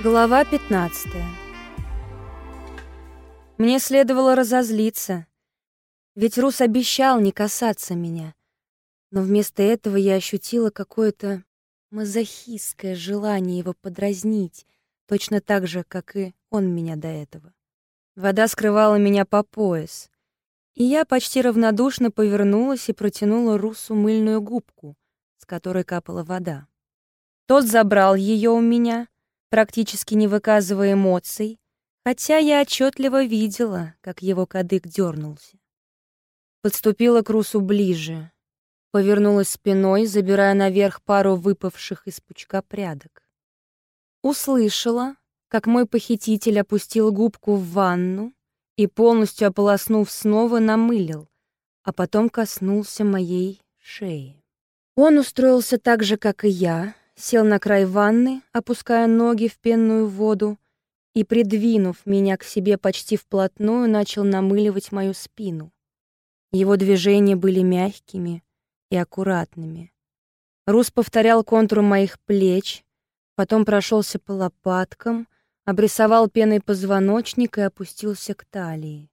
Глава 15 Мне следовало разозлиться, ведь Рус обещал не касаться меня, но вместо этого я ощутила какое-то мазохистское желание его подразнить, точно так же, как и он меня до этого. Вода скрывала меня по пояс, и я почти равнодушно повернулась и протянула Русу мыльную губку, с которой капала вода. Тот забрал ее у меня — практически не выказывая эмоций, хотя я отчетливо видела, как его кадык дернулся. Подступила к Русу ближе, повернулась спиной, забирая наверх пару выпавших из пучка прядок. Услышала, как мой похититель опустил губку в ванну и, полностью ополоснув, снова намылил, а потом коснулся моей шеи. Он устроился так же, как и я, сел на край ванны, опуская ноги в пенную воду, и, придвинув меня к себе почти вплотную, начал намыливать мою спину. Его движения были мягкими и аккуратными. Рус повторял контур моих плеч, потом прошелся по лопаткам, обрисовал пеной позвоночник и опустился к талии.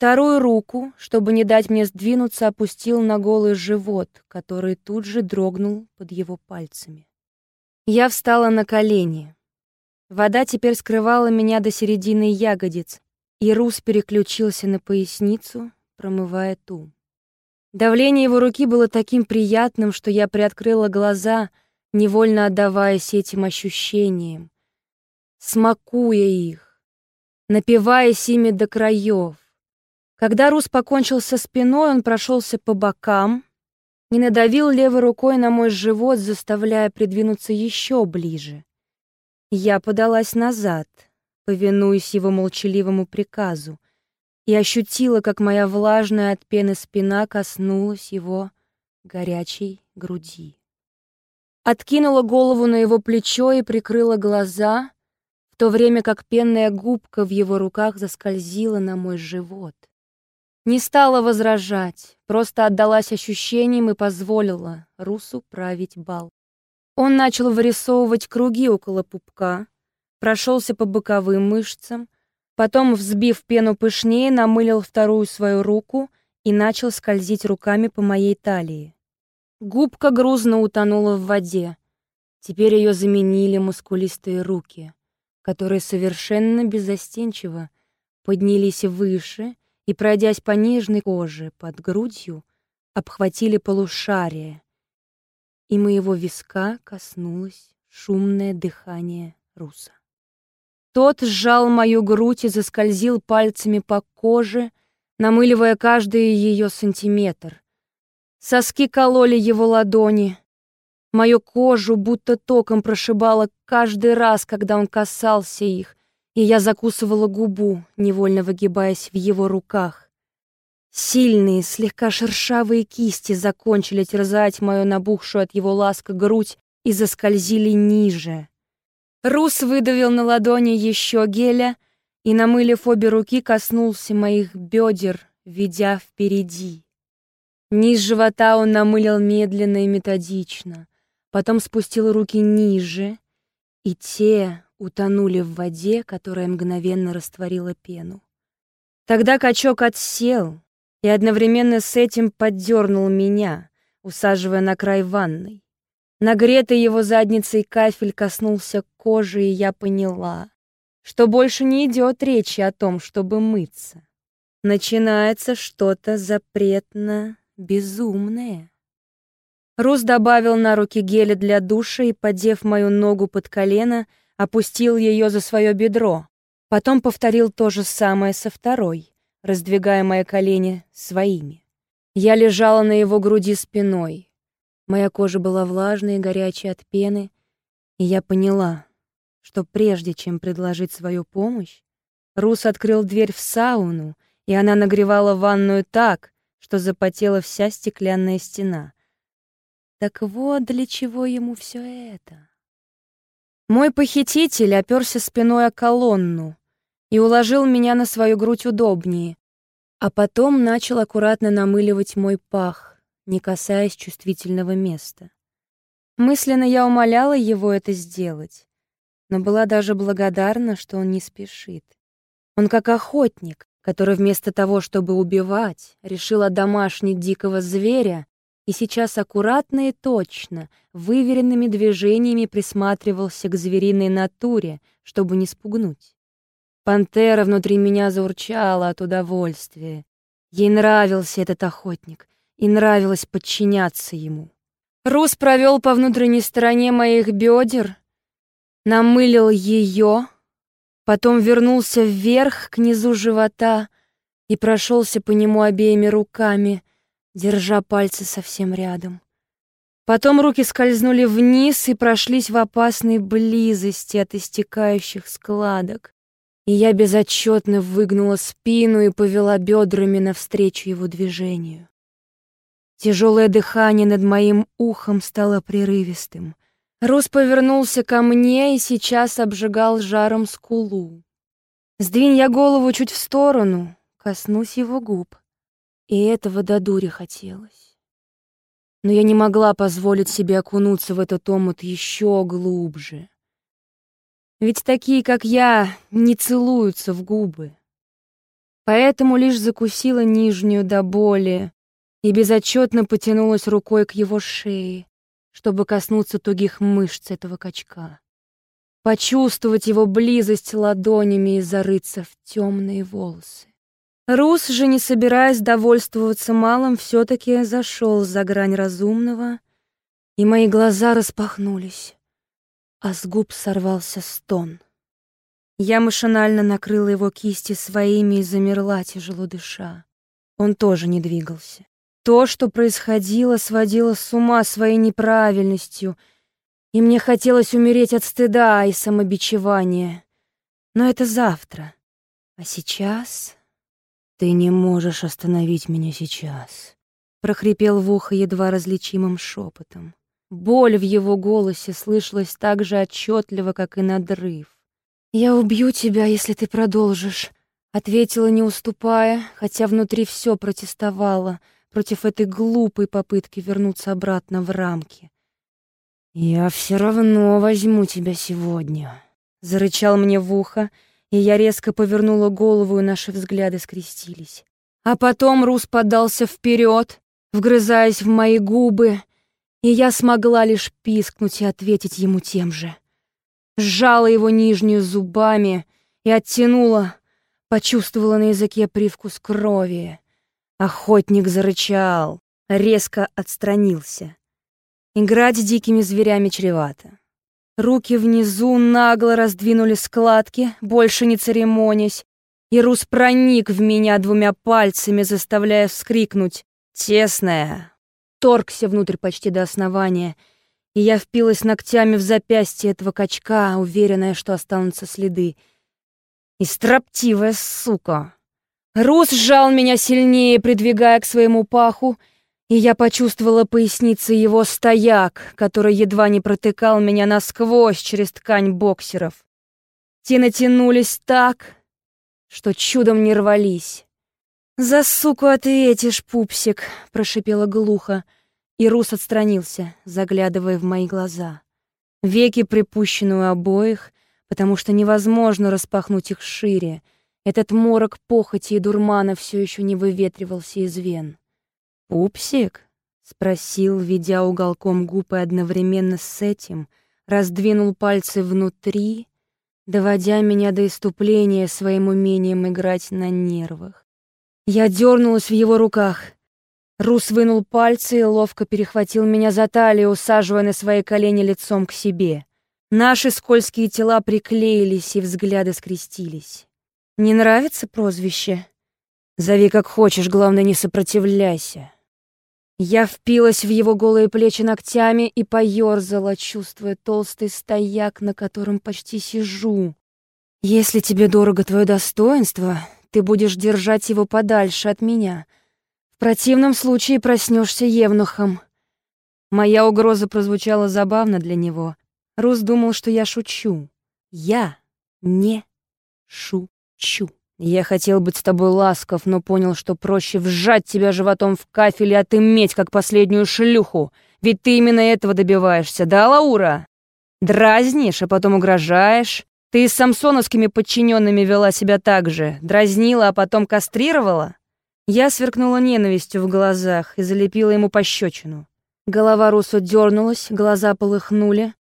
Вторую руку, чтобы не дать мне сдвинуться, опустил на голый живот, который тут же дрогнул под его пальцами. Я встала на колени. Вода теперь скрывала меня до середины ягодиц, и Рус переключился на поясницу, промывая ту. Давление его руки было таким приятным, что я приоткрыла глаза, невольно отдаваясь этим ощущениям, смакуя их, напиваясь ими до краев. Когда Рус покончил со спиной, он прошелся по бокам и надавил левой рукой на мой живот, заставляя придвинуться еще ближе. Я подалась назад, повинуясь его молчаливому приказу, и ощутила, как моя влажная от пены спина коснулась его горячей груди. Откинула голову на его плечо и прикрыла глаза, в то время как пенная губка в его руках заскользила на мой живот. Не стала возражать, просто отдалась ощущениям и позволила Русу править бал. Он начал вырисовывать круги около пупка, прошелся по боковым мышцам, потом, взбив пену пышнее, намылил вторую свою руку и начал скользить руками по моей талии. Губка грузно утонула в воде. Теперь ее заменили мускулистые руки, которые совершенно беззастенчиво поднялись выше и, пройдясь по нежной коже под грудью, обхватили полушарие, и моего виска коснулось шумное дыхание Руса. Тот сжал мою грудь и заскользил пальцами по коже, намыливая каждый ее сантиметр. Соски кололи его ладони. Мою кожу будто током прошибало каждый раз, когда он касался их, и я закусывала губу, невольно выгибаясь в его руках. Сильные, слегка шершавые кисти закончили терзать мою набухшую от его ласка грудь и заскользили ниже. Рус выдавил на ладони еще геля и, намылив обе руки, коснулся моих бедер, ведя впереди. Низ живота он намылил медленно и методично, потом спустил руки ниже, и те, утонули в воде, которая мгновенно растворила пену. Тогда качок отсел и одновременно с этим поддернул меня, усаживая на край ванной. Нагретый его задницей кафель коснулся кожи, и я поняла, что больше не идет речи о том, чтобы мыться. Начинается что-то запретно безумное. Рус добавил на руки геля для душа и, подев мою ногу под колено, опустил ее за свое бедро. Потом повторил то же самое со второй, раздвигая мои колени своими. Я лежала на его груди спиной. Моя кожа была влажной и горячей от пены, и я поняла, что прежде чем предложить свою помощь, Рус открыл дверь в сауну, и она нагревала ванную так, что запотела вся стеклянная стена. Так вот для чего ему все это. Мой похититель оперся спиной о колонну и уложил меня на свою грудь удобнее, а потом начал аккуратно намыливать мой пах, не касаясь чувствительного места. Мысленно я умоляла его это сделать, но была даже благодарна, что он не спешит. Он как охотник, который вместо того, чтобы убивать, решил одомашнить дикого зверя и сейчас аккуратно и точно, выверенными движениями присматривался к звериной натуре, чтобы не спугнуть. Пантера внутри меня заурчала от удовольствия. Ей нравился этот охотник, и нравилось подчиняться ему. Рус провел по внутренней стороне моих бедер, намылил ее, потом вернулся вверх к низу живота и прошелся по нему обеими руками, держа пальцы совсем рядом. Потом руки скользнули вниз и прошлись в опасной близости от истекающих складок, и я безотчетно выгнула спину и повела бедрами навстречу его движению. Тяжелое дыхание над моим ухом стало прерывистым. Рус повернулся ко мне и сейчас обжигал жаром скулу. Сдвинь я голову чуть в сторону, коснусь его губ. И этого до дури хотелось. Но я не могла позволить себе окунуться в этот омут еще глубже. Ведь такие, как я, не целуются в губы. Поэтому лишь закусила нижнюю до боли и безотчетно потянулась рукой к его шее, чтобы коснуться тугих мышц этого качка. Почувствовать его близость ладонями и зарыться в темные волосы. Рус же, не собираясь довольствоваться малым, все-таки зашел за грань разумного, и мои глаза распахнулись, а с губ сорвался стон. Я машинально накрыла его кисти своими и замерла, тяжело дыша. Он тоже не двигался. То, что происходило, сводило с ума своей неправильностью, и мне хотелось умереть от стыда и самобичевания. Но это завтра. А сейчас... «Ты не можешь остановить меня сейчас», — прохрипел в ухо едва различимым шепотом. Боль в его голосе слышалась так же отчетливо, как и надрыв. «Я убью тебя, если ты продолжишь», — ответила, не уступая, хотя внутри все протестовало против этой глупой попытки вернуться обратно в рамки. «Я все равно возьму тебя сегодня», — зарычал мне в ухо, — и я резко повернула голову, и наши взгляды скрестились. А потом Рус подался вперед, вгрызаясь в мои губы, и я смогла лишь пискнуть и ответить ему тем же. Сжала его нижнюю зубами и оттянула, почувствовала на языке привкус крови. Охотник зарычал, резко отстранился. Играть с дикими зверями чревато. Руки внизу нагло раздвинули складки, больше не церемонясь, и Рус проник в меня двумя пальцами, заставляя вскрикнуть «Тесная!». Торгся внутрь почти до основания, и я впилась ногтями в запястье этого качка, уверенная, что останутся следы. И строптивая сука! Рус сжал меня сильнее, придвигая к своему паху, и я почувствовала поясницы его стояк, который едва не протыкал меня насквозь через ткань боксеров. Те натянулись так, что чудом не рвались. «За суку ответишь, пупсик!» — прошипела глухо, и Рус отстранился, заглядывая в мои глаза. Веки припущены у обоих, потому что невозможно распахнуть их шире. Этот морок похоти и дурмана все еще не выветривался из вен. «Пупсик?» — спросил, ведя уголком губ и одновременно с этим раздвинул пальцы внутри, доводя меня до иступления своим умением играть на нервах. Я дернулась в его руках. Рус вынул пальцы и ловко перехватил меня за талию, усаживая на свои колени лицом к себе. Наши скользкие тела приклеились, и взгляды скрестились. «Не нравится прозвище?» «Зови как хочешь, главное, не сопротивляйся». Я впилась в его голые плечи ногтями и поёрзала, чувствуя толстый стояк, на котором почти сижу. «Если тебе дорого твое достоинство, ты будешь держать его подальше от меня. В противном случае проснешься евнухом». Моя угроза прозвучала забавно для него. Рус думал, что я шучу. Я не шучу. Я хотел быть с тобой ласков, но понял, что проще вжать тебя животом в кафель и отыметь, как последнюю шлюху. Ведь ты именно этого добиваешься, да, Лаура?» Дразнишь, а потом угрожаешь. Ты с самсоновскими подчиненными вела себя так же. Дразнила, а потом кастрировала. Я сверкнула ненавистью в глазах и залепила ему пощечину. Голова Русу дернулась, глаза полыхнули,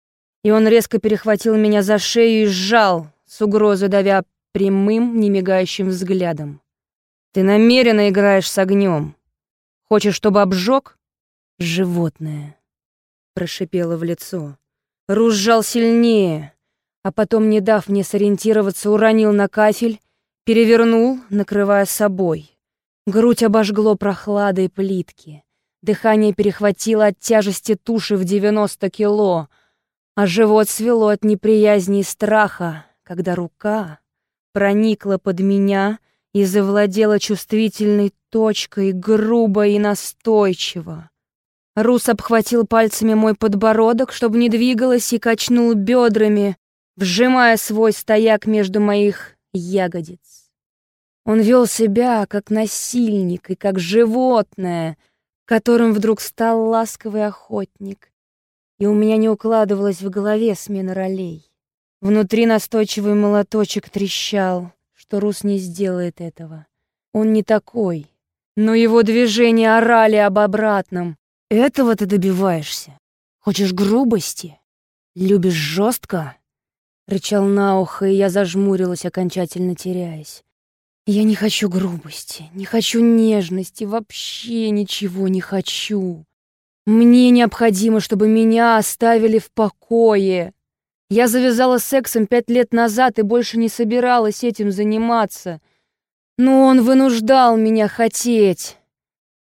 и он резко перехватил меня за шею и сжал, с угрозой давя прямым, немигающим взглядом. «Ты намеренно играешь с огнем. Хочешь, чтобы обжег?» «Животное», — прошипело в лицо. Рус сжал сильнее, а потом, не дав мне сориентироваться, уронил на кафель, перевернул, накрывая собой. Грудь обожгло прохладой плитки. Дыхание перехватило от тяжести туши в 90 кило, а живот свело от неприязни и страха, когда рука проникла под меня и завладела чувствительной точкой грубо и настойчиво. Рус обхватил пальцами мой подбородок, чтобы не двигалась, и качнул бедрами, вжимая свой стояк между моих ягодиц. Он вел себя как насильник и как животное, которым вдруг стал ласковый охотник. И у меня не укладывалось в голове смена ролей. Внутри настойчивый молоточек трещал, что Рус не сделает этого. Он не такой. Но его движения орали об обратном, этого ты добиваешься? Хочешь грубости? Любишь жестко? Рычал на ухо, и я зажмурилась, окончательно теряясь. Я не хочу грубости, не хочу нежности, вообще ничего не хочу. Мне необходимо, чтобы меня оставили в покое. Я завязала сексом пять лет назад и больше не собиралась этим заниматься. Но он вынуждал меня хотеть.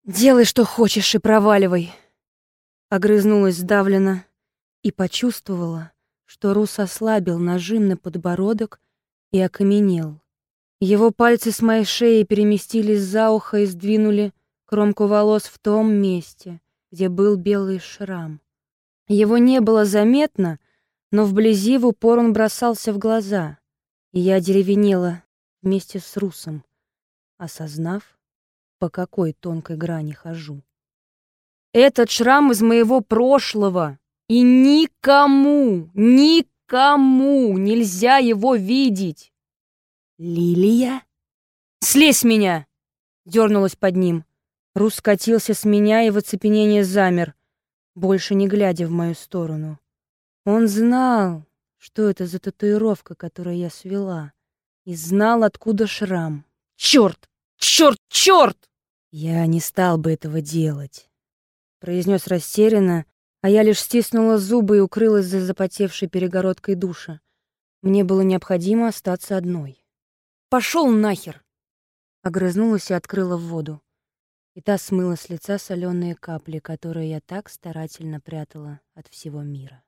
«Делай, что хочешь, и проваливай!» Огрызнулась сдавленно и почувствовала, что Рус ослабил нажим на подбородок и окаменел. Его пальцы с моей шеи переместились за ухо и сдвинули кромку волос в том месте, где был белый шрам. Его не было заметно, но вблизи в упор он бросался в глаза, и я деревенела вместе с Русом, осознав, по какой тонкой грани хожу. Этот шрам из моего прошлого, и никому, никому нельзя его видеть. Лилия? Слезь меня! Дернулась под ним. Рус скатился с меня и в оцепенении замер, больше не глядя в мою сторону. Он знал, что это за татуировка, которую я свела, и знал, откуда шрам. Черт! Черт! Черт! «Я не стал бы этого делать», — произнес растерянно, а я лишь стиснула зубы и укрылась за запотевшей перегородкой душа. Мне было необходимо остаться одной. «Пошел нахер!» Огрызнулась и открыла в воду. И та смыла с лица соленые капли, которые я так старательно прятала от всего мира.